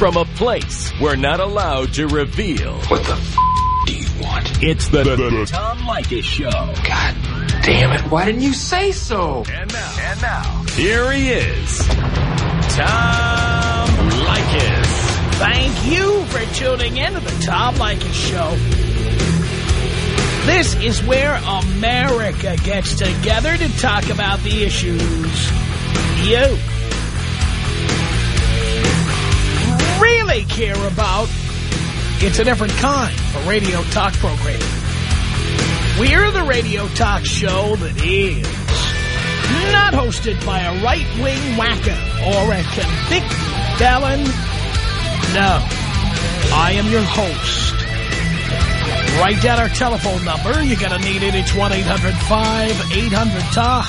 from a place we're not allowed to reveal. What the f*** do you want? It's the, the, the Tom Leykis Show. God damn it. Why didn't you say so? And now, and now, here he is, Tom Leykis. Thank you for tuning in to the Tom Leykis Show. This is where America gets together to talk about the issues you care about. It's a different kind of radio talk program. We're the radio talk show that is not hosted by a right-wing whacker or a convicted felon. No, I am your host. Write down our telephone number. You're going to need it. It's 1-800-5800-TOM.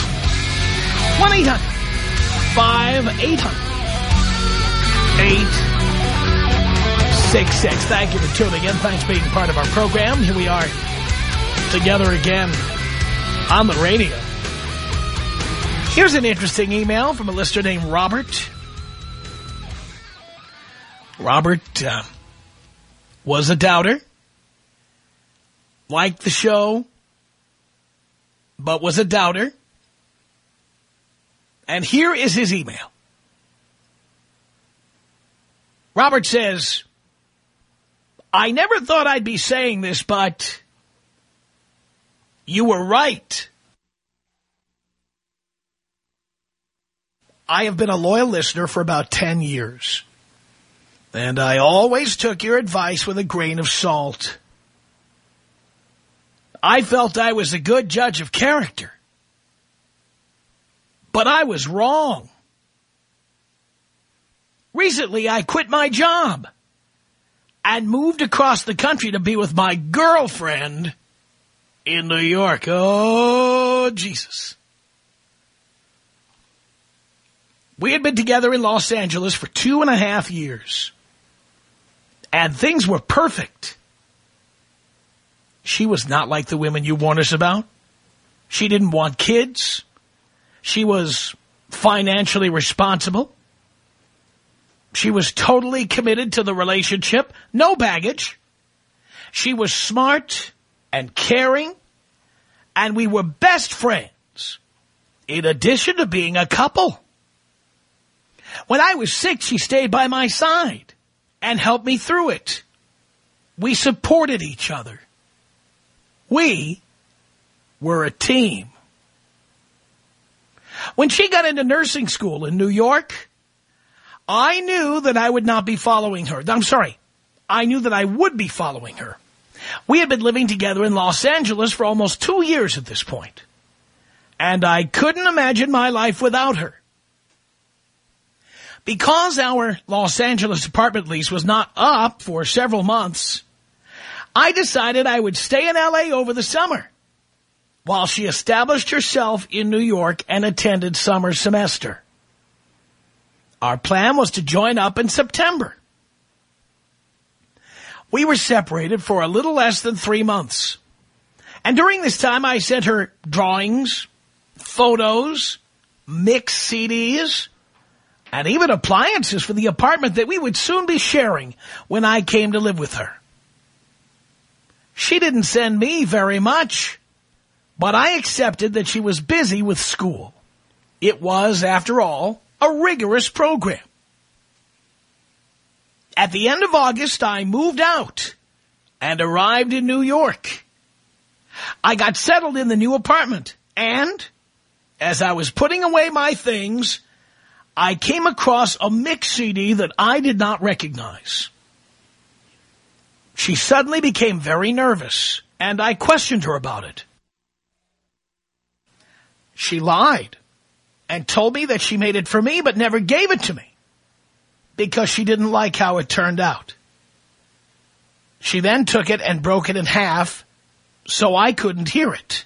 1-800-5800-866. Thank you for tuning in. Thanks for being part of our program. Here we are together again on the radio. Here's an interesting email from a listener named Robert. Robert uh, was a doubter, liked the show, but was a doubter. And here is his email. Robert says, I never thought I'd be saying this, but you were right. I have been a loyal listener for about 10 years. And I always took your advice with a grain of salt. I felt I was a good judge of character. But I was wrong. Recently, I quit my job and moved across the country to be with my girlfriend in New York. Oh, Jesus. We had been together in Los Angeles for two and a half years. And things were perfect. She was not like the women you warned us about. She didn't want kids. She was financially responsible. She was totally committed to the relationship. No baggage. She was smart and caring. And we were best friends. In addition to being a couple. When I was sick, she stayed by my side and helped me through it. We supported each other. We were a team. When she got into nursing school in New York, I knew that I would not be following her. I'm sorry. I knew that I would be following her. We had been living together in Los Angeles for almost two years at this point, And I couldn't imagine my life without her. Because our Los Angeles apartment lease was not up for several months, I decided I would stay in L.A. over the summer while she established herself in New York and attended summer semester. Our plan was to join up in September. We were separated for a little less than three months. And during this time, I sent her drawings, photos, mixed CDs, and even appliances for the apartment that we would soon be sharing when I came to live with her. She didn't send me very much, but I accepted that she was busy with school. It was, after all, a rigorous program. At the end of August, I moved out and arrived in New York. I got settled in the new apartment, and as I was putting away my things, I came across a mix CD that I did not recognize. She suddenly became very nervous, and I questioned her about it. She lied and told me that she made it for me but never gave it to me because she didn't like how it turned out. She then took it and broke it in half so I couldn't hear it.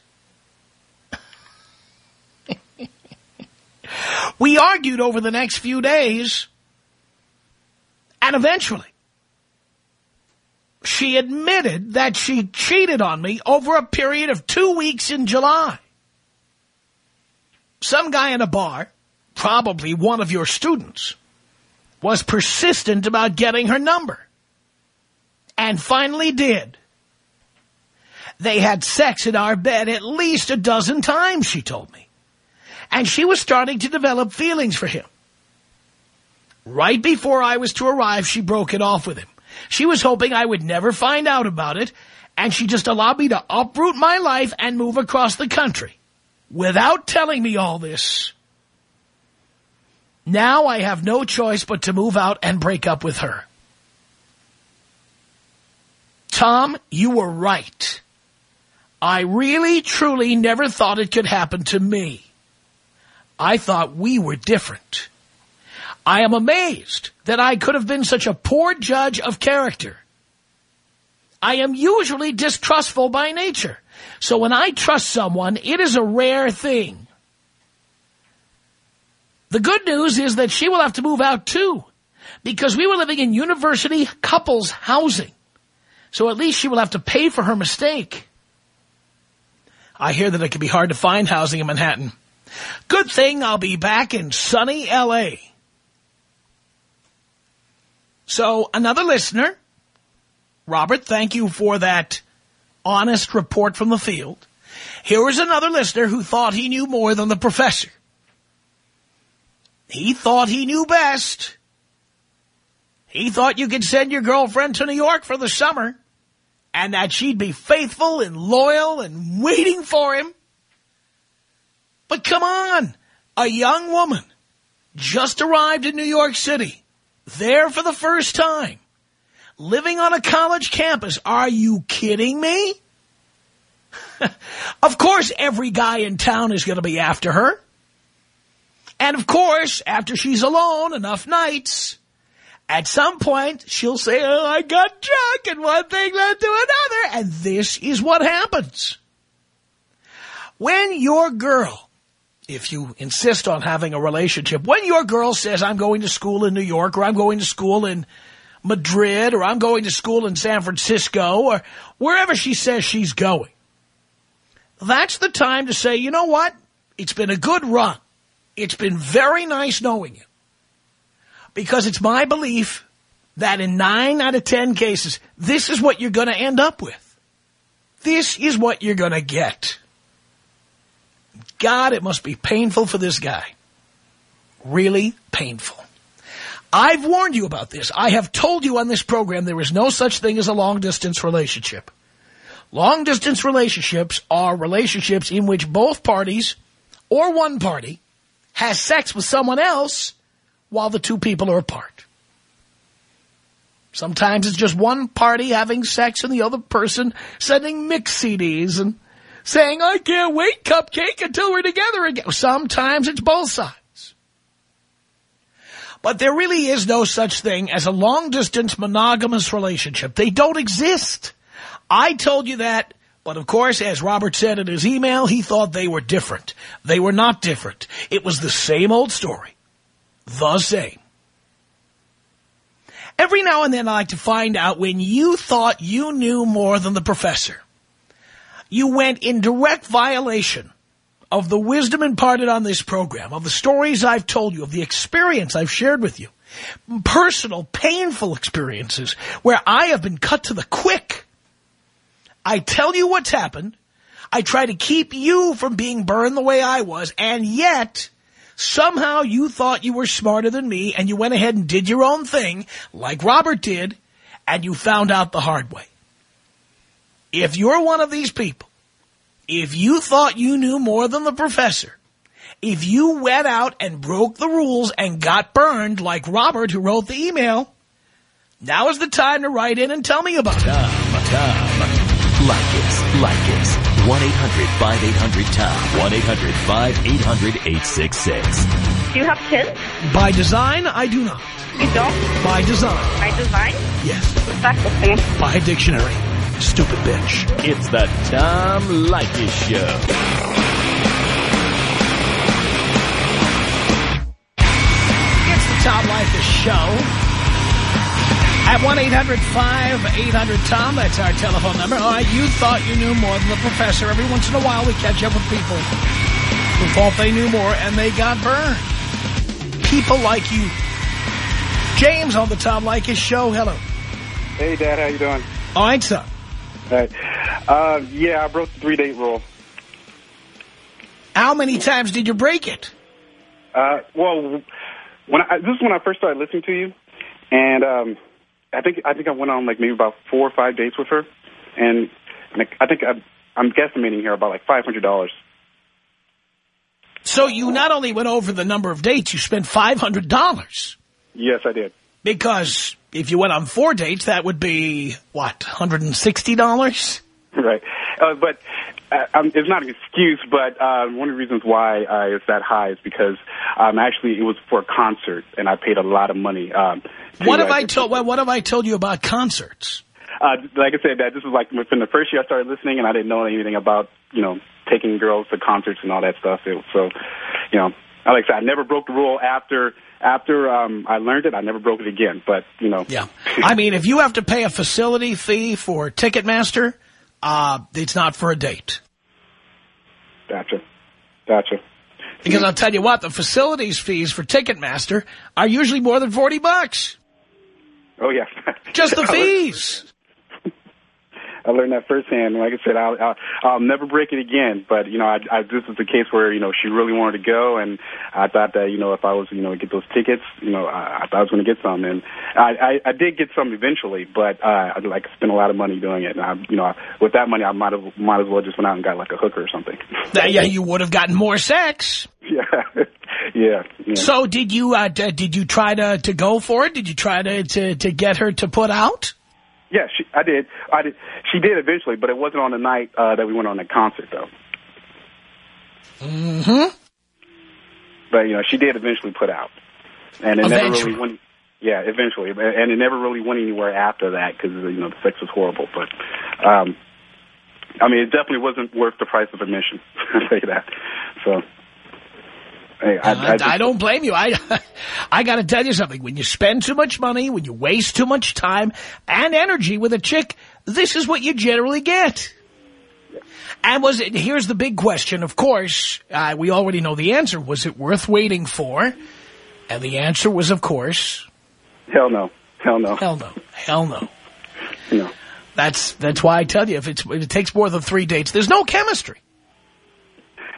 We argued over the next few days, and eventually, she admitted that she cheated on me over a period of two weeks in July. Some guy in a bar, probably one of your students, was persistent about getting her number. And finally did. They had sex in our bed at least a dozen times, she told me. And she was starting to develop feelings for him. Right before I was to arrive, she broke it off with him. She was hoping I would never find out about it, and she just allowed me to uproot my life and move across the country without telling me all this. Now I have no choice but to move out and break up with her. Tom, you were right. I really, truly never thought it could happen to me. I thought we were different. I am amazed that I could have been such a poor judge of character. I am usually distrustful by nature. So when I trust someone, it is a rare thing. The good news is that she will have to move out too, because we were living in university couples housing. So at least she will have to pay for her mistake. I hear that it can be hard to find housing in Manhattan. Good thing I'll be back in sunny L.A. So another listener, Robert, thank you for that honest report from the field. Here was another listener who thought he knew more than the professor. He thought he knew best. He thought you could send your girlfriend to New York for the summer and that she'd be faithful and loyal and waiting for him. But come on, a young woman just arrived in New York City, there for the first time, living on a college campus. Are you kidding me? of course, every guy in town is going to be after her. And of course, after she's alone enough nights, at some point, she'll say, oh, I got drunk, and one thing led to another. And this is what happens. When your girl, if you insist on having a relationship, when your girl says, I'm going to school in New York, or I'm going to school in Madrid, or I'm going to school in San Francisco, or wherever she says she's going, that's the time to say, you know what? It's been a good run. It's been very nice knowing you. Because it's my belief that in nine out of ten cases, this is what you're going to end up with. This is what you're going to get. God, it must be painful for this guy. Really painful. I've warned you about this. I have told you on this program there is no such thing as a long-distance relationship. Long-distance relationships are relationships in which both parties or one party has sex with someone else while the two people are apart. Sometimes it's just one party having sex and the other person sending mix CDs and saying, I can't wait, cupcake, until we're together again. Sometimes it's both sides. But there really is no such thing as a long-distance monogamous relationship. They don't exist. I told you that, but of course, as Robert said in his email, he thought they were different. They were not different. It was the same old story the same. Every now and then I like to find out when you thought you knew more than the professor. You went in direct violation of the wisdom imparted on this program, of the stories I've told you, of the experience I've shared with you. Personal, painful experiences where I have been cut to the quick. I tell you what's happened. I try to keep you from being burned the way I was, and yet Somehow you thought you were smarter than me and you went ahead and did your own thing like Robert did and you found out the hard way. If you're one of these people, if you thought you knew more than the professor, if you went out and broke the rules and got burned like Robert who wrote the email, now is the time to write in and tell me about it. Tom, Tom. Like it, like it. 1-800-5800-TOM. 1-800-5800-866. Do you have kids? By design, I do not. You don't? By design. By design? Yes. What's that? By dictionary. Stupid bitch. It's the Tom Leykis Show. It's the Tom Leykis Show. At 1-800-5800-TOM, that's our telephone number. All right, you thought you knew more than the professor. Every once in a while we catch up with people who thought they knew more and they got burned. People like you. James on the Tom Leykis show. Hello. Hey, Dad. How you doing? All right, son. Right. Uh, yeah, I broke the three-date rule. How many times did you break it? Uh, well, when I, this is when I first started listening to you, and um, I think I think I went on like maybe about four or five dates with her, and, and I think I, I'm guesstimating here about like five hundred dollars. So you not only went over the number of dates, you spent $500. Yes, I did. Because if you went on four dates, that would be, what, $160? Right. Uh, but uh, um, it's not an excuse, but uh, one of the reasons why uh, it's that high is because um, actually it was for a concert, and I paid a lot of money. Um, to, What have uh, I told? What what have I told you about concerts? Uh, like I said, that this was like within the first year I started listening, and I didn't know anything about you know taking girls to concerts and all that stuff. It, so, you know, like I said, I never broke the rule after after um, I learned it. I never broke it again. But you know, Yeah, I mean, if you have to pay a facility fee for Ticketmaster, uh, it's not for a date. gotcha, gotcha. Because I'll tell you what, the facilities fees for Ticketmaster are usually more than 40 bucks. Oh yeah, Just the fees. I learned that firsthand. Like I said, I'll, I'll, I'll never break it again. But you know, I, I, this is the case where you know she really wanted to go, and I thought that you know if I was you know get those tickets, you know, I, I thought I was going to get some, and I, I, I did get some eventually. But uh, I like spent a lot of money doing it, and I, you know, with that money, I might have might as well just went out and got like a hooker or something. Yeah, you would have gotten more sex. yeah, yeah, yeah. So did you uh, d- did you try to, to go for it? Did you try to, to, to get her to put out? Yeah, she, I did. I did. She did eventually, but it wasn't on the night uh, that we went on the concert, though. Mm-hmm. But you know, she did eventually put out, and it Eventually. never really went. Yeah, eventually, and it never really went anywhere after that because you know the sex was horrible. But um, I mean, it definitely wasn't worth the price of admission. I'll tell you that. So. Hey, I, I, I, just- don't blame you. I I got to tell you something. When you spend too much money, when you waste too much time and energy with a chick, this is what you generally get. And was it, here's the big question, of course, uh, we already know the answer. Was it worth waiting for? And the answer was, of course, hell no, hell no, hell no, hell no. no. That's, that's why I tell you, if, it's, if it takes more than three dates, there's no chemistry.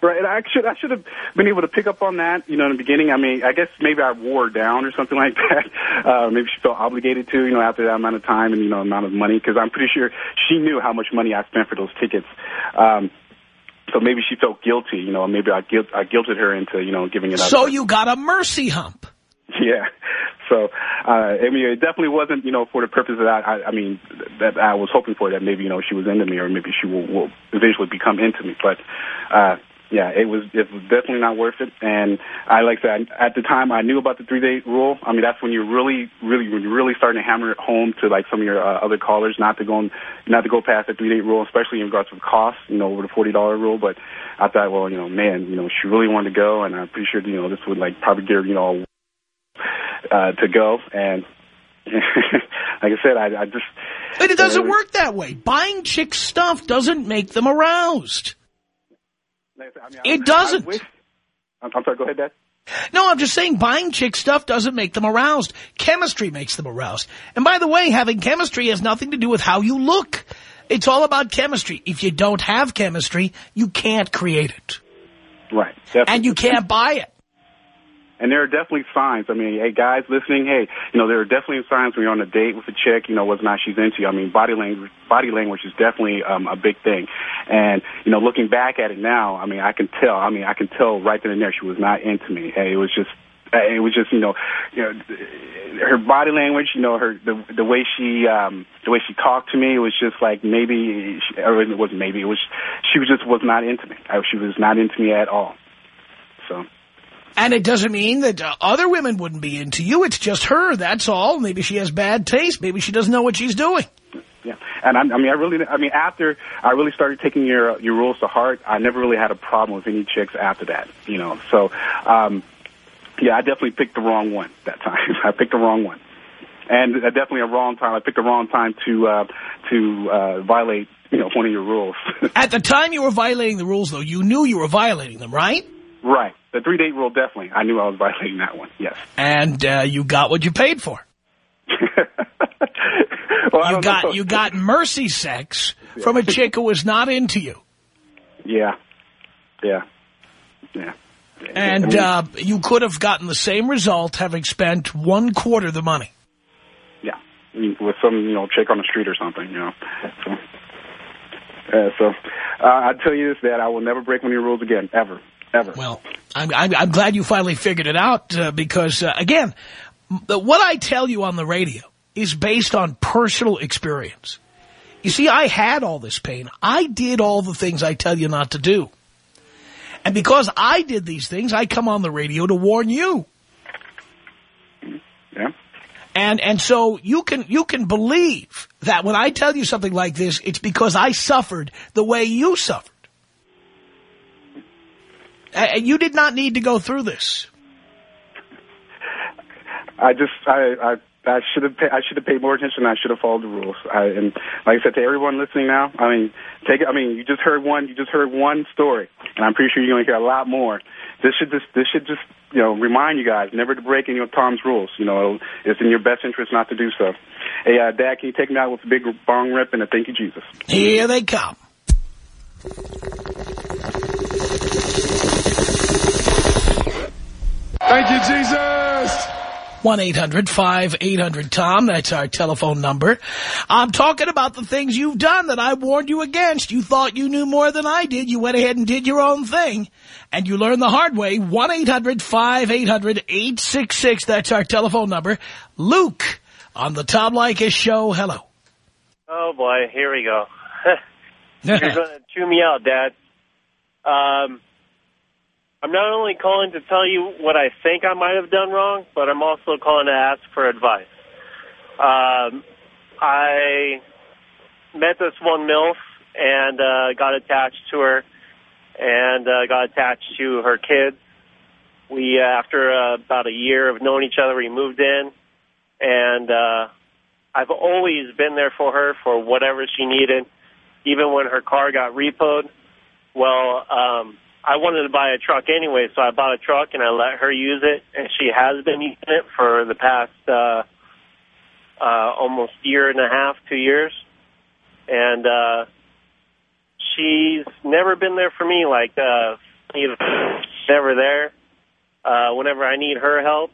Right, I should I should have been able to pick up on that, you know, in the beginning. I mean, I guess maybe I wore her down or something like that. Uh, maybe she felt obligated to, you know, after that amount of time and you know amount of money, because I'm pretty sure she knew how much money I spent for those tickets. Um, so maybe she felt guilty, you know, maybe I guilt I guilted her into, you know, giving it up. So you got a mercy hump. Yeah. So, uh, I mean, it definitely wasn't, you know, for the purpose of that I, I mean, that I was hoping for, that maybe, you know, she was into me or maybe she will, will eventually become into me. But, uh, yeah, it was, it was definitely not worth it. And I, like I said, at the time I knew about the three day rule. I mean, that's when you're really, really, when you're really starting to hammer it home to like some of your uh, other callers, not to go, not to go past the three day rule, especially in regards to cost, you know, over the $40 rule. But I thought, well, you know, man, you know, she really wanted to go and I'm pretty sure, you know, this would like probably give, you know, uh, to go. And like I said, I, I just. But it doesn't uh, work that way. Buying chicks stuff doesn't make them aroused. Like I said, I mean, It I- doesn't. I wish, I'm, I'm sorry. Go ahead, Dad. No, I'm just saying buying chick stuff doesn't make them aroused. Chemistry makes them aroused. And by the way, having chemistry has nothing to do with how you look. It's all about chemistry. If you don't have chemistry, you can't create it. Right. Definitely. And you can't buy it. And there are definitely signs. I mean, hey, guys listening, hey, you know, there are definitely signs when you're on a date with a chick, you know, whether or not she's into you. I mean, body language, body language is definitely um, a big thing. And, you know, looking back at it now, I mean, I can tell, I mean, I can tell right then and there she was not into me. Hey, it was just, uh, it was just, you know, you know, her body language, you know, her, the, the way she, um, the way she talked to me, it was just like maybe, she, or it wasn't maybe, it was, she was just was not into me. I, she was not into me at all. So. And it doesn't mean that uh, other women wouldn't be into you. It's just her. That's all. Maybe she has bad taste. Maybe she doesn't know what she's doing. Yeah, and I, I mean, I really, I mean, after I really started taking your your rules to heart, I never really had a problem with any chicks after that. You know, so um, yeah, I definitely picked the wrong one that time. I picked the wrong one, and uh, definitely a wrong time. I picked the wrong time to uh, to uh, violate, you know, one of your rules. At the time you were violating the rules, though, you knew you were violating them, right? right, the three date rule definitely. I knew I was violating that one. Yes, And uh, you got what you paid for. well, You got know. you got mercy sex from a chick who was not into you. Yeah. Yeah. Yeah. And uh, you could have gotten the same result having spent one quarter the money. yeah, I mean, with some you know chick on the street or something, you know. So, uh, so uh, I tell you this, that I will never break any rules again, ever, ever. Well, I'm, I'm, I'm glad you finally figured it out uh, because, uh, again, the- what I tell you on the radio is based on personal experience. You see, I had all this pain. I did all the things I tell you not to do. And because I did these things, I come on the radio to warn you. yeah. And and so you can you can believe that when I tell you something like this, it's because I suffered the way you suffered. You did not need to go through this. I just I I I should have I should have paid more attention. I should have followed the rules. I, and like I said to everyone listening now, I mean, take it. I mean, you just heard one. You just heard one story, and I'm pretty sure you're going to hear a lot more. This should just this should just you know remind you guys never to break any of Tom's rules. You know, it's in your best interest not to do so. Hey, uh, Dad, can you take me out with a big bong rip and a thank you, Jesus? Here they come. Thank you, Jesus. 1-800-5800-TOM. That's our telephone number. I'm talking about the things you've done that I warned you against. You thought you knew more than I did. You went ahead and did your own thing. And you learned the hard way. 1-800-5800-866. That's our telephone number. Luke on the Tom Leykis show. Hello. Oh boy, here we go. You're going to chew me out, Dad. Um, I'm not only calling to tell you what I think I might have done wrong, but I'm also calling to ask for advice. Um, I met this one MILF and uh, got attached to her and uh, got attached to her kids. We, uh, after uh, about a year of knowing each other, we moved in, and uh, I've always been there for her for whatever she needed, even when her car got repoed. Well, um, I wanted to buy a truck anyway, so I bought a truck and I let her use it, and she has been using it for the past uh, uh, almost year and a half, two years, and uh, she's never been there for me. Like, uh, either never there. Uh, whenever I need her help,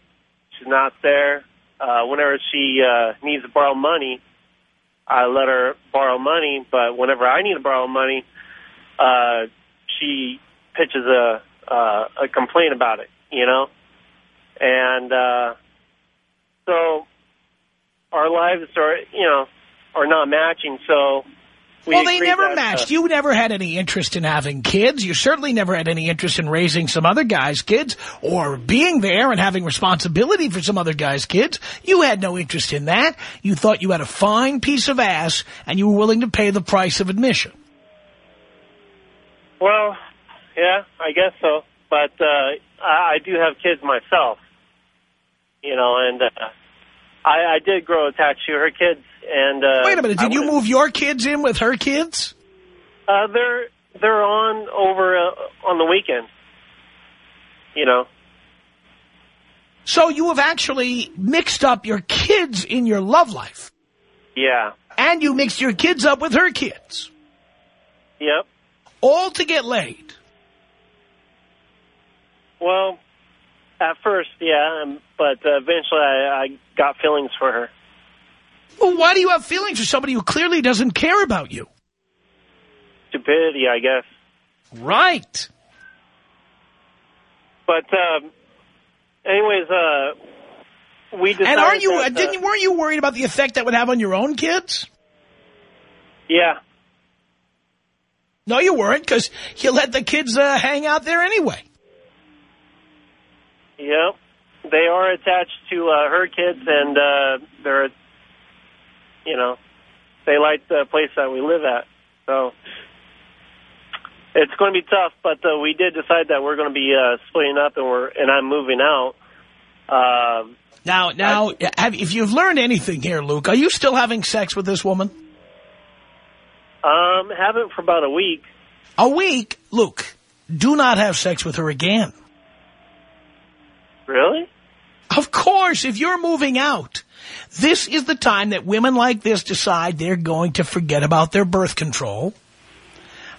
she's not there. Uh, whenever she uh, needs to borrow money, I let her borrow money. But whenever I need to borrow money, uh, she pitches a uh, a complaint about it. You know, and uh, so our lives are you know are not matching. So we well, they never that, matched. uh, You never had any interest in having kids. You certainly never had any interest in raising some other guy's kids or being there and having responsibility for some other guy's kids. You had no interest in that. You thought you had a fine piece of ass and you were willing to pay the price of admission. Well, yeah, I guess so. But uh, I, I do have kids myself, you know, and uh, I, I did grow attached to her kids. And uh, Wait a minute. I Did you move your kids in with her kids? Uh, they're they're on over uh, on the weekend. You know, So you have actually mixed up your kids in your love life. yeah, And you mixed your kids up with her kids. yep. All to get laid. Well, at first, yeah, um, but uh, eventually I, I got feelings for her. Well, why do you have feelings for somebody who clearly doesn't care about you? Stupidity, I guess. Right. But um, anyways, uh, we decided. And are you, that, uh, didn't, weren't you worried about the effect that would have on your own kids? Yeah, No, you weren't, because you let the kids uh, hang out there anyway. Yep. They are attached to uh, her kids, and uh, they're, you know, they like the place that we live at. So it's going to be tough, but uh, we did decide that we're going to be uh, splitting up, and we're and I'm moving out. Um, Now, now, have, if you've learned anything here, Luke, are you still having sex with this woman? um, haven't for about a week. A week? Luke, do not have sex with her again. Really? Of course, if you're moving out This is the time that women like this decide they're going to forget about their birth control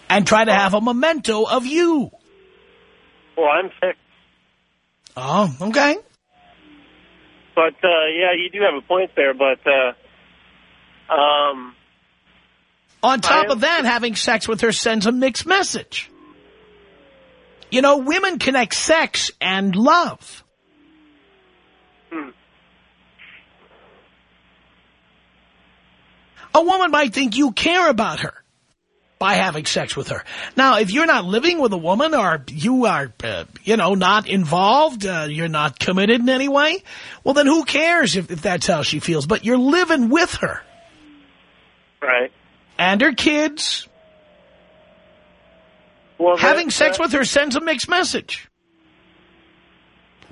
and try to have a memento of you. Well, I'm sick. Oh, okay. But, uh, yeah, you do have a point there, but, uh, um... On top of that, having sex with her sends a mixed message. You know, women connect sex and love. Hmm. A woman might think you care about her by having sex with her. Now, if you're not living with a woman or you are, uh, you know, not involved, uh, you're not committed in any way, well, then who cares if, if that's how she feels? But you're living with her Right. and her kids. Well, Having that- sex that- with her sends a mixed message.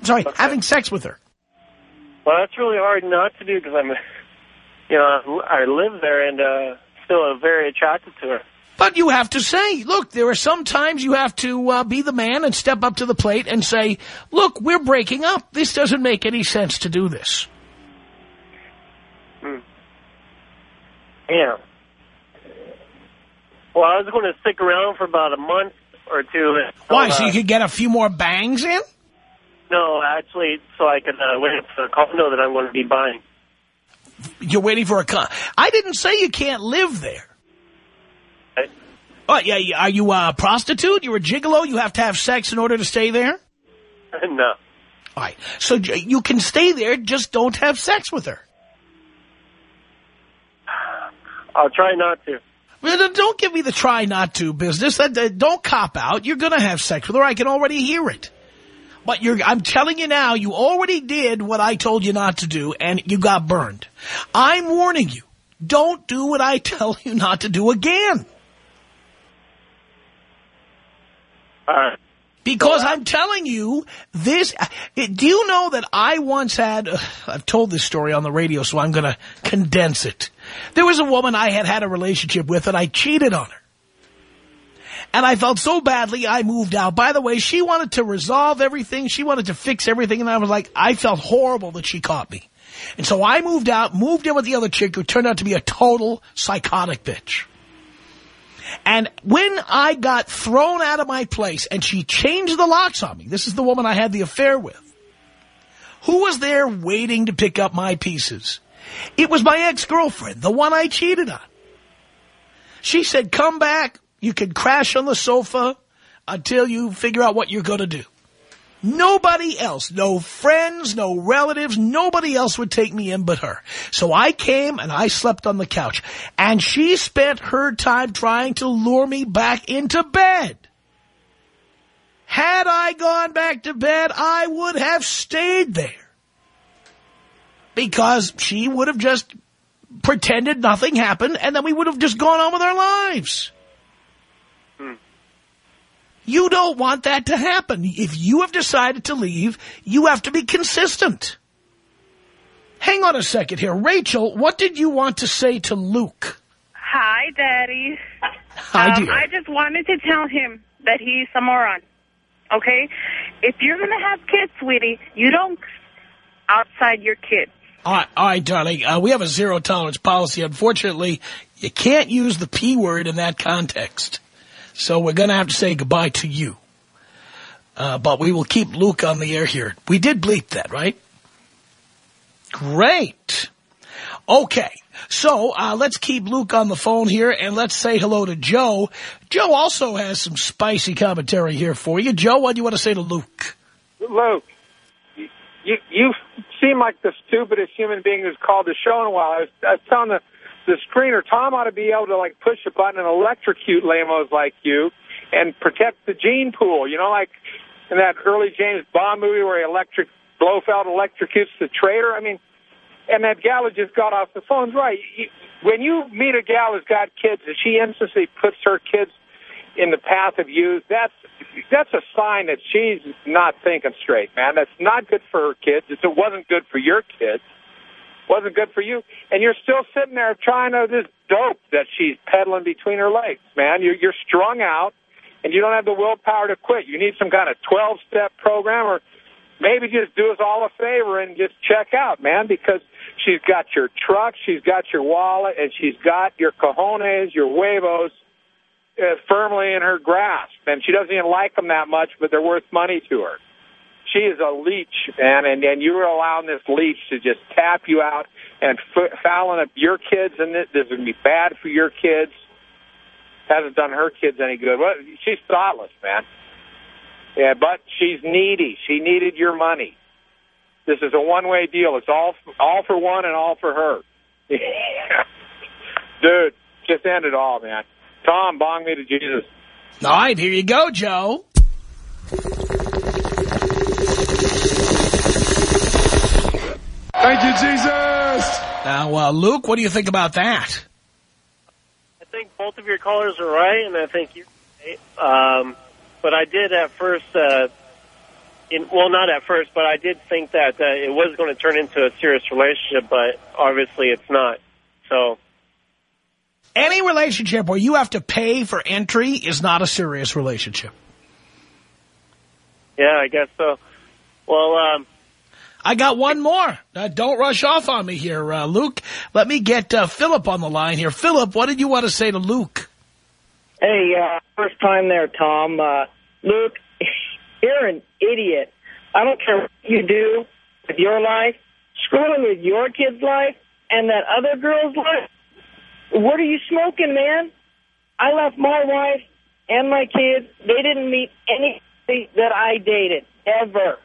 Sorry, having sex with her. Well, that's really hard not to do because I'm, you know, I live there and uh, still very attracted to her. But you have to say, look, there are some times you have to uh, be the man and step up to the plate and say, look, we're breaking up. This doesn't make any sense to do this. Yeah. Well, I was going to stick around for about a month or two. Why, Uh, so you could get a few more bangs in? No, actually, so I can uh, wait for the condo that I'm going to be buying. You're waiting for a con. I didn't say you can't live there. Right? Oh, yeah, are you a prostitute? You're a gigolo? You have to have sex in order to stay there? no. All right. So you can stay there, just don't have sex with her. I'll try not to. Don't give me the try not to business. Don't cop out. You're going to have sex with her. I can already hear it. But you're, I'm telling you now, you already did what I told you not to do, and you got burned. I'm warning you. Don't do what I tell you not to do again. All right. Because I'm telling you, this, do you know that I once had, I've told this story on the radio, so I'm going to condense it. There was a woman I had had a relationship with and I cheated on her. And I felt so badly, I moved out. By the way, she wanted to resolve everything. She wanted to fix everything. And I was like, I felt horrible that she caught me. And so I moved out, moved in with the other chick who turned out to be a total psychotic bitch. And when I got thrown out of my place and she changed the locks on me, this is the woman I had the affair with, who was there waiting to pick up my pieces? It was my ex-girlfriend, the one I cheated on. She said, come back, you can crash on the sofa until you figure out what you're going to do. Nobody else, no friends, no relatives, nobody else would take me in but her. So I came and I slept on the couch. And she spent her time trying to lure me back into bed. Had I gone back to bed, I would have stayed there. Because she would have just pretended nothing happened and then we would have just gone on with our lives. You don't want that to happen. If you have decided to leave, you have to be consistent. Hang on a second here. Rachel, what did you want to say to Luke? Hi, Daddy. Hi, um, dear. I just wanted to tell him that he's a moron. Okay? If you're going to have kids, sweetie, you don't outside your kids. All right, all right darling. Uh, we have a zero tolerance policy. Unfortunately, you can't use the P word in that context. So we're going to have to say goodbye to you. Uh, but we will keep Luke on the air here. We did bleep that, right? Great. Okay. So uh, let's keep Luke on the phone here and let's say hello to Joe. Joe also has some spicy commentary here for you. Joe, what do you want to say to Luke? Luke, you you seem like the stupidest human being who's called the show in a while. I was, I was telling the the screener Tom ought to be able to like push a button and electrocute lamos like you and protect the gene pool. You know, like in that early James Bond movie where he electric Blofeld electrocutes the traitor. I mean, and that gal who just got off the phone's right. You, when you meet a gal who's got kids and she instantly puts her kids in the path of youth, that's that's a sign that she's not thinking straight, man. That's not good for her kids. It wasn't good for your kids. Wasn't good for you. And you're still sitting there trying to this dope that she's peddling between her legs, man. You're, you're strung out, and you don't have the willpower to quit. You need some kind of 12-step program, or maybe just do us all a favor and just check out, man, because she's got your truck, she's got your wallet, and she's got your cojones, your huevos uh, firmly in her grasp. And she doesn't even like them that much, but they're worth money to her. She is a leech, man, and, and you're allowing this leech to just tap you out and f- fouling up your kids, and this, this to be bad for your kids. Hasn't done her kids any good. Well, she's thoughtless, man. Yeah, but she's needy. She needed your money. This is a one-way deal. It's all all for one and all for her. Dude, just end it all, man. Tom, bong me to Jesus. All right, here you go, Joe. Thank you, Jesus. Now, uh, Luke, what do you think about that? I think both of your callers are right, and I think you're. Um, but I did at first, uh, in, well, not at first, but I did think that uh, it was going to turn into a serious relationship, but obviously it's not. So, Any relationship where you have to pay for entry is not a serious relationship. yeah, I guess so. Well, um, I got one more. Uh, don't rush off on me here, uh, Luke. Let me get uh, Philip on the line here. Philip, what did you want to say to Luke? Hey, uh, first time there, Tom. Uh, Luke, you're an idiot. I don't care what you do with your life, screwing with your kid's life and that other girl's life. What are you smoking, man? I left my wife and my kids. They didn't meet anybody that I dated, ever,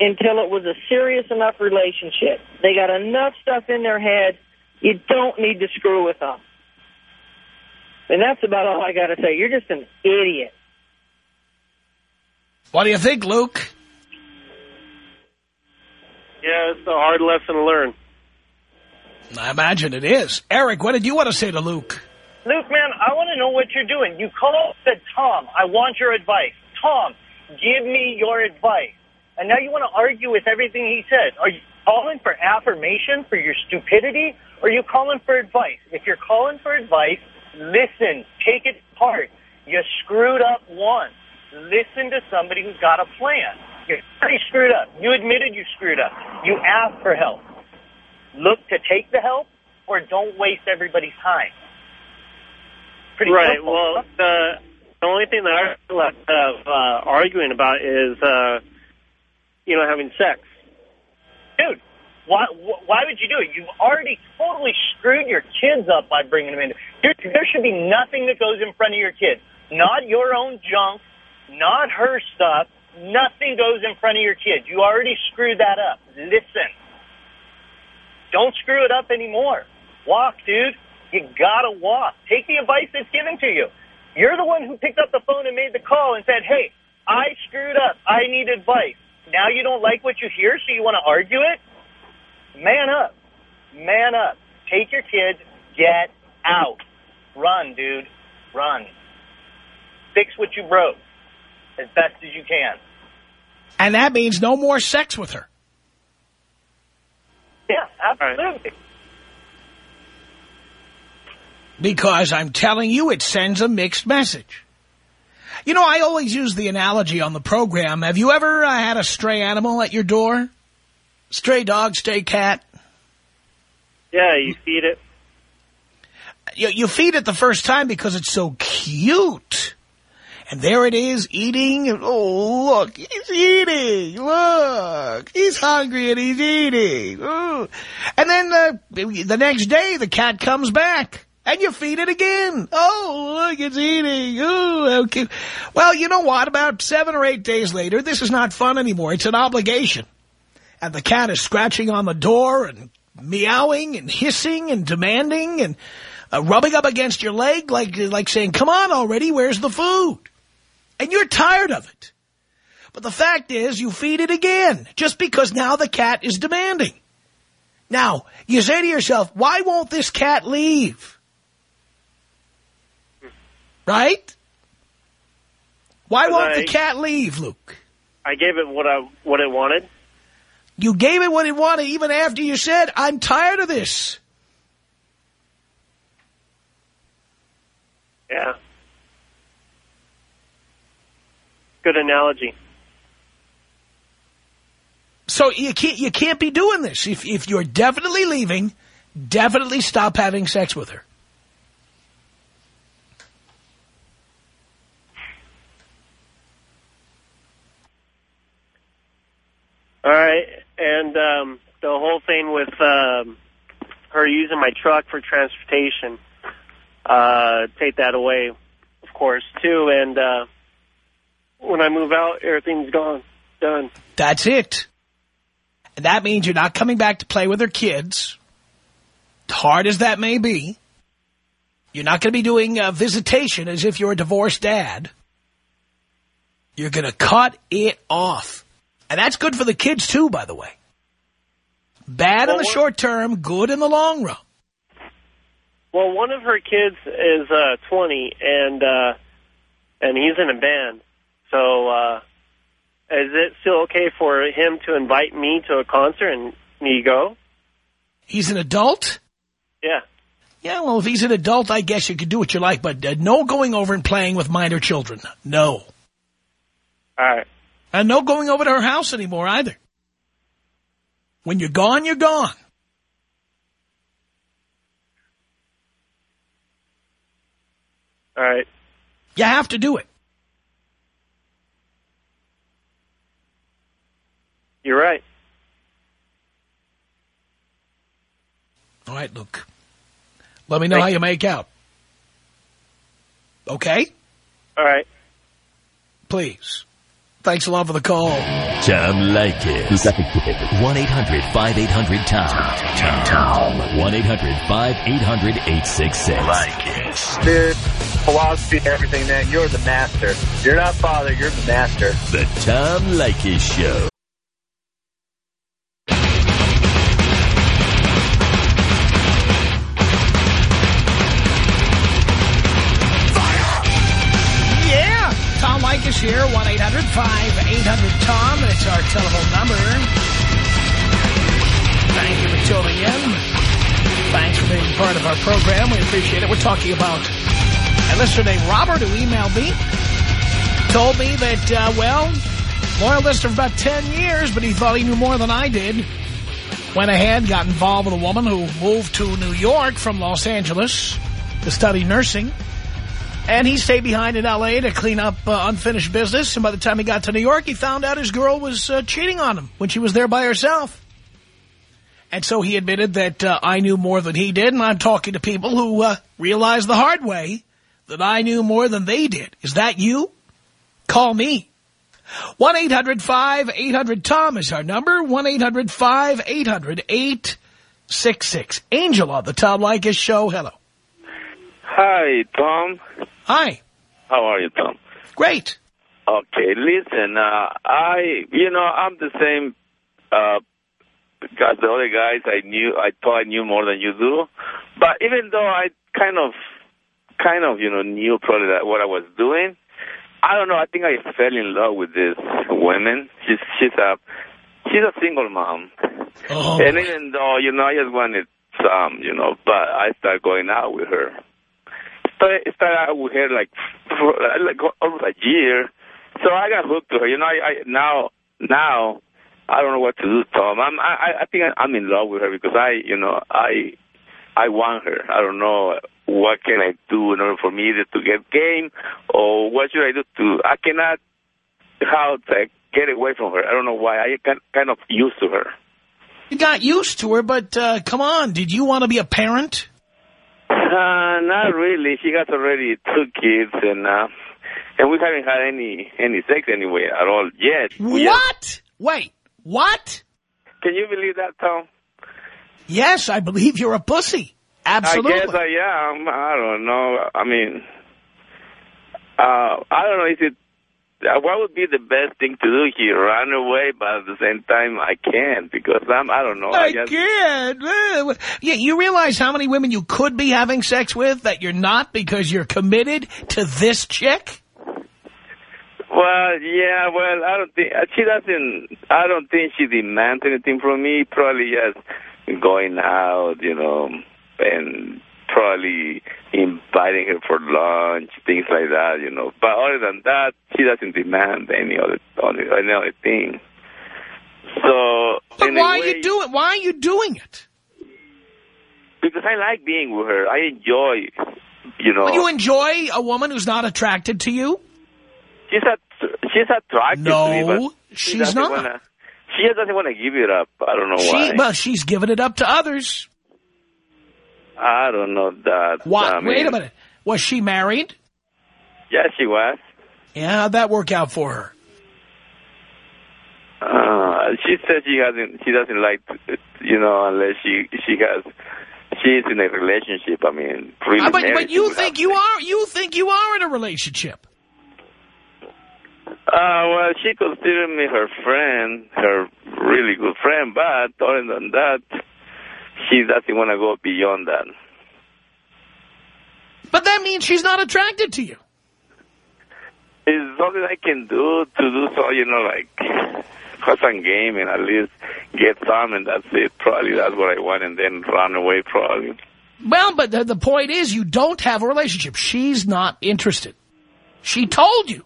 until it was a serious enough relationship. They got enough stuff in their head. You don't need to screw with them. And that's about all I got to say. You're just an idiot. What do you think, Luke? yeah, it's a hard lesson to learn. I imagine it is. Eric, what did you want to say to Luke? Luke, man, I want to know what you're doing. You called said, Tom, I want your advice. Tom, give me your advice. And now you want to argue with everything he says. Are you calling for affirmation for your stupidity, or are you calling for advice? If you're calling for advice, listen. Take it apart. You screwed up once. Listen to somebody who's got a plan. You're pretty screwed up. You admitted you screwed up. You asked for help. Look to take the help, or don't waste everybody's time. Pretty right. simple. Well, the the only thing that I left of uh, arguing about is, uh, you know, having sex. dude, why why would you do it? You've already totally screwed your kids up by bringing them in. There, there should be nothing that goes in front of your kids. Not your own junk, not her stuff. Nothing goes in front of your kids. You already screwed that up. Listen. Don't screw it up anymore. Walk, dude. You gotta walk. Take the advice that's given to you. You're the one who picked up the phone and made the call and said, hey, I screwed up. I need advice. Now you don't like what you hear, so you want to argue it? Man up. Man up. Take your kids. Get out. Run, dude. Run. Fix what you broke as best as you can. And that means no more sex with her. Yeah, absolutely. Because I'm telling you, it sends a mixed message. You know, I always use the analogy on the program. Have you ever uh, had a stray animal at your door? Stray dog, stray cat? Yeah, you feed it. You, you feed it the first time because it's so cute. And there it is, eating. Oh, look, he's eating. Look, he's hungry and he's eating. Ooh. And then uh, the next day, the cat comes back. And you feed it again. Oh, look, it's eating. Ooh, how cute. Well, you know what? About seven or eight days later, this is not fun anymore. It's an obligation. And the cat is scratching on the door and meowing and hissing and demanding and uh, rubbing up against your leg like, like saying, come on already, where's the food? And you're tired of it. But the fact is, you feed it again, just because now the cat is demanding. Now, you say to yourself, why won't this cat leave? Right? Why won't I- the cat leave, Luke? I gave it what I what it wanted. You gave it what it wanted even after you said, I'm tired of this. Yeah. Good analogy. So you can't you can't be doing this. If if you're definitely leaving, definitely stop having sex with her. All right, and um, the whole thing with um, her using my truck for transportation, uh, take that away, of course, too. And uh, when I move out, everything's gone, done. That's it. And that means you're not coming back to play with her kids, hard as that may be. You're not going to be doing a visitation as if you're a divorced dad. You're going to cut it off. And that's good for the kids, too, by the way. Bad in the short term, good in the long run. Well, one of her kids is uh, 20, and uh, and he's in a band. So uh, is it still okay for him to invite me to a concert and me go? He's an adult? Yeah. Yeah, well, if he's an adult, I guess you could do what you like, but uh, no going over and playing with minor children. No. All right. And no going over to her house anymore either. When you're gone, you're gone. All right. You have to do it. You're right. All right, Luke. Let me know how you make out. Okay? All right. Please. Thanks a lot for the call. Tom Leykis. 1-800-5800-TOM. Tom. 1-800-5800-866. Leykis. Dude, philosophy and everything, man, you're the master. You're not father, you're the master. The Tom Leykis Show. Here, 1-800-5800-TOM, and it's our telephone number. Thank you for tuning in. Thanks for being part of our program. We appreciate it. We're talking about a listener named Robert who emailed me, told me that, uh, well, loyal listener for about 10 years, but he thought he knew more than I did. Went ahead, got involved with a woman who moved to New York from Los Angeles to study nursing. And he stayed behind in L.A. to clean up uh, unfinished business. And by the time he got to New York, he found out his girl was uh, cheating on him when she was there by herself. And so he admitted that uh, I knew more than he did. And I'm talking to people who uh, realized the hard way that I knew more than they did. Is that you? Call me. 1-800-5800-TOM is our number. 1-800-5800-866. Angel on the Tom Leykis Show. Hello. Hi, Tom. Hi. How are you, Tom? Great. Okay, listen, uh, I, you know, I'm the same, uh, because the other guys I knew, I thought I knew more than you do. But even though I kind of, kind of, you know, knew probably that what I was doing, I don't know, I think I fell in love with this woman. She's, she's a, she's a single mom. Oh. And even though, you know, I just wanted some, you know, but I started going out with her. Out with her like, for, like almost a year. So I got hooked to her. You know, I, I now, now, I don't know what to do, Tom. I'm, I, I think I'm in love with her because I, you know, I, I want her. I don't know what can I do in order for me to get game, or what should I do to? I cannot how to get away from her. I don't know why. I got kind of used to her. You got used to her, but uh, come on. Did you want to be a parent? Uh, not really. She got already two kids, and uh, and we haven't had any any sex anyway at all yet. What? just- Wait, what? Can you believe that, Tom? Yes, I believe you're a pussy. Absolutely. I guess I am. I don't know. I mean, uh, I don't know. Is it what would be the best thing to do here? Run away, but at the same time, I can't because I'm. I don't know. I just- can't. Uh, Yeah, you realize how many women you could be having sex with that you're not because you're committed to this chick? Well, yeah. Well, I don't think uh, she doesn't. I don't think she demands anything from me. Probably just going out, you know, and probably inviting her for lunch, things like that, you know. But other than that, she doesn't demand any other any other thing. So, But why are you doing? It? Why are you doing it? Because I like being with her. I enjoy, you know. Would you enjoy a woman who's not attracted to you? she's at, she's attractive No, to me, but she she's doesn't not. Wanna, she doesn't want to give it up. I don't know She, why. well, she's given it up to others. I don't know that. Why? I mean, Wait a minute. Was she married? Yes, she was. Yeah, how'd that work out for her? Uh, she says she hasn't. She doesn't like, to, you know, unless she she has. She's in a relationship. I mean, Ah, but, but you think you are you think you are in a relationship? Uh, well, she considered me her friend, her really good friend. But other than that, she doesn't want to go beyond that. But that means she's not attracted to you. It's something I can do to do so, you know, like have some game and at least get some, and that's it. Probably that's what I want, and then run away. Probably. Well, but the, the point is you don't have a relationship. She's not interested. She told you.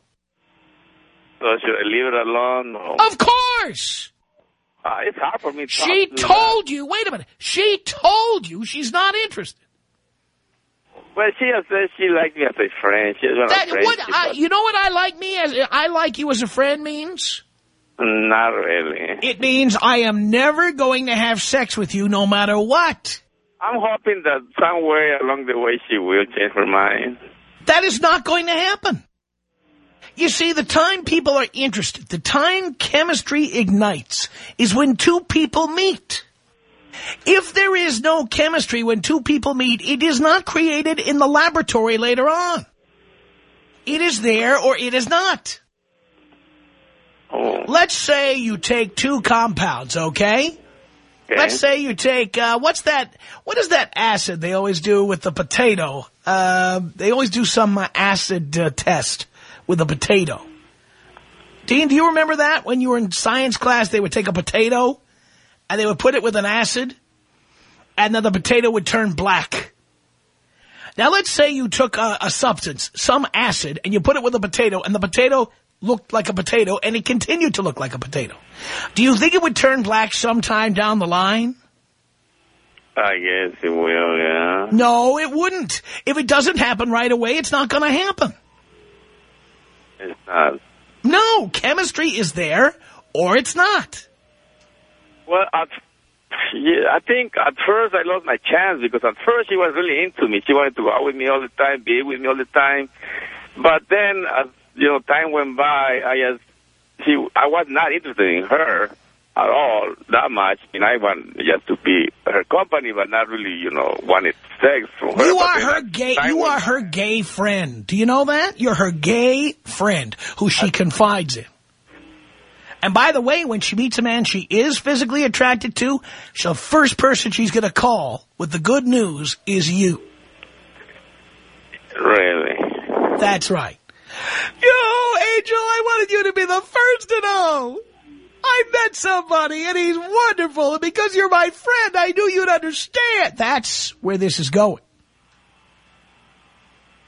So should I leave it alone? Or, Of course. Uh, it's hard for me. To She to told you. Wait a minute. She told you she's not interested. Well, she has said she likes me as a friend. She doesn't That, a friendship. what, I, you know what I like me as I like you as a friend means? Not really. It means I am never going to have sex with you no matter what. I'm hoping that somewhere along the way she will change her mind. That is not going to happen. You see, the time people are interested, the time chemistry ignites, is when two people meet. If there is no chemistry when two people meet, it is not created in the laboratory later on. It is there or it is not. Oh, Let's say you take two compounds, okay? okay. Let's say you take, uh, what's that, what is that acid they always do with the potato? Uh, they always do some uh, acid uh, test with a potato. Dean, do you remember that? When you were in science class, they would take a potato and they would put it with an acid and then the potato would turn black. Now let's say you took a, a substance, some acid, and you put it with a potato and the potato looked like a potato and it continued to look like a potato. Do you think it would turn black sometime down the line? I guess it will, yeah. No, it wouldn't. If it doesn't happen right away, it's not going to happen. It's not. No, chemistry is there or it's not. Well, at, yeah, I think at first I lost my chance because at first she was really into me. She wanted to go out with me all the time, be with me all the time. But then, as you know, time went by, I just she I was not interested in her at all that much. And I want just to be her company, but not really, you know, wanted sex from her. You are her gay. You went are her gay friend. Do you know that? You're her gay friend who she confides in. And by the way, when she meets a man she is physically attracted to, the first person she's going to call with the good news is you. Really? That's right. Yo, Angel, I wanted you to be the first to know. I met somebody and he's wonderful. And because you're my friend, I knew you'd understand. That's where this is going.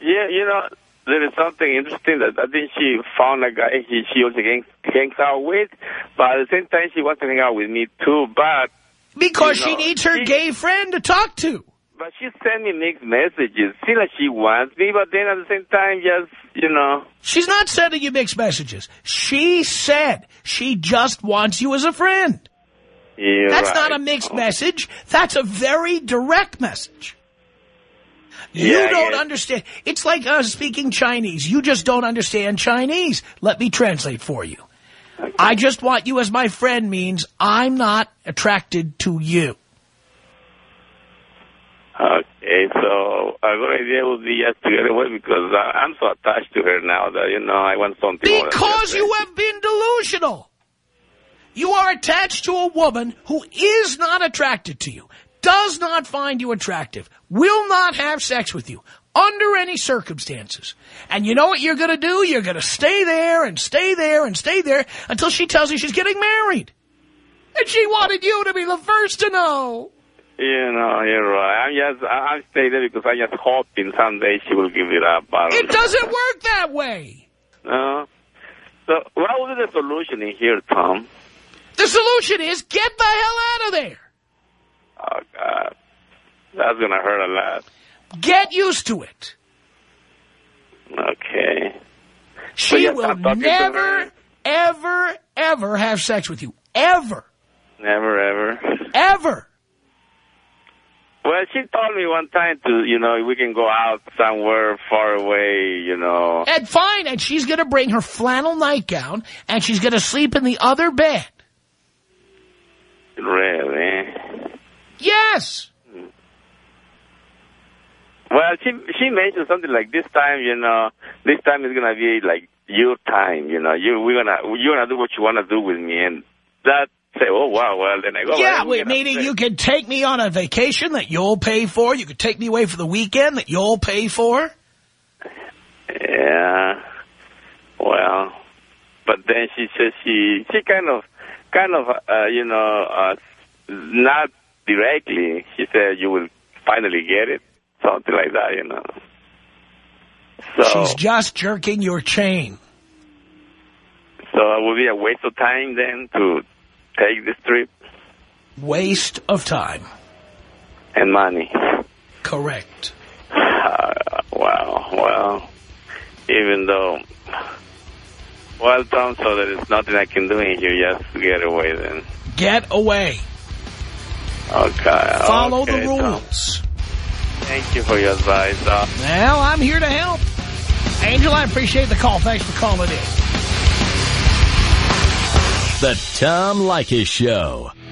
Yeah, you know, there is something interesting that I think she found a guy he, she also hangs, hangs out with, but at the same time she wants to hang out with me too, but... Because you she know, needs her she- gay friend to talk to. But she sent me mixed messages. Seems like she wants me, but then at the same time, just, you know... She's not sending you mixed messages. She said she just wants you as a friend. Yeah, That's right. not a mixed message. That's a very direct message. You Yeah, I don't understand. It's like uh, speaking Chinese. You just don't understand Chinese. Let me translate for you. I just want you as my friend means I'm not attracted to you. Okay, so a good idea would be just to get away because I'm so attached to her now that, you know, I want something Because you have been delusional. You are attached to a woman who is not attracted to you, does not find you attractive, will not have sex with you under any circumstances. And you know what you're going to do? You're going to stay there and stay there and stay there until she tells you she's getting married. And she wanted you to be the first to know. You know, you're right. I'm just, I- I'm staying there because I'm just hoping someday she will give it up. I It doesn't work that way. No. So what would be the solution in here, Tom? The solution is get the hell out of there. Oh, God. That's going to hurt a lot. Get used to it. Okay. She yes, will I'm talking to never, ever, ever have sex with you. Ever. Never, ever. Ever. Well, she told me one time to, you know, we can go out somewhere far away, you know. And fine, and she's going to bring her flannel nightgown, and she's going to sleep in the other bed. Really? Yes. Well, she she mentioned something like this time, you know, this time is gonna be like your time, you know. You we're gonna you're gonna do what you wanna do with me, and that say, oh wow, well then I go. yeah, well, meaning you can take me on a vacation that you'll pay for. You could take me away for the weekend that you'll pay for. Yeah. Well, but then she says she she kind of kind of uh, you know uh, not directly. She said you will finally get it, something like that, you know. So She's just jerking your chain. so it will be a waste of time then to take this trip Waste of time. and money. Correct. Uh, wow. Well, even though. Well, Tom, so there is nothing I can do in here. Just get away then. Get away. Okay. Follow okay, the Tom. rules. Thank you for your advice. Uh, Well, I'm here to help. Angel, I appreciate the call. Thanks for calling in. The Tom Leykis Show.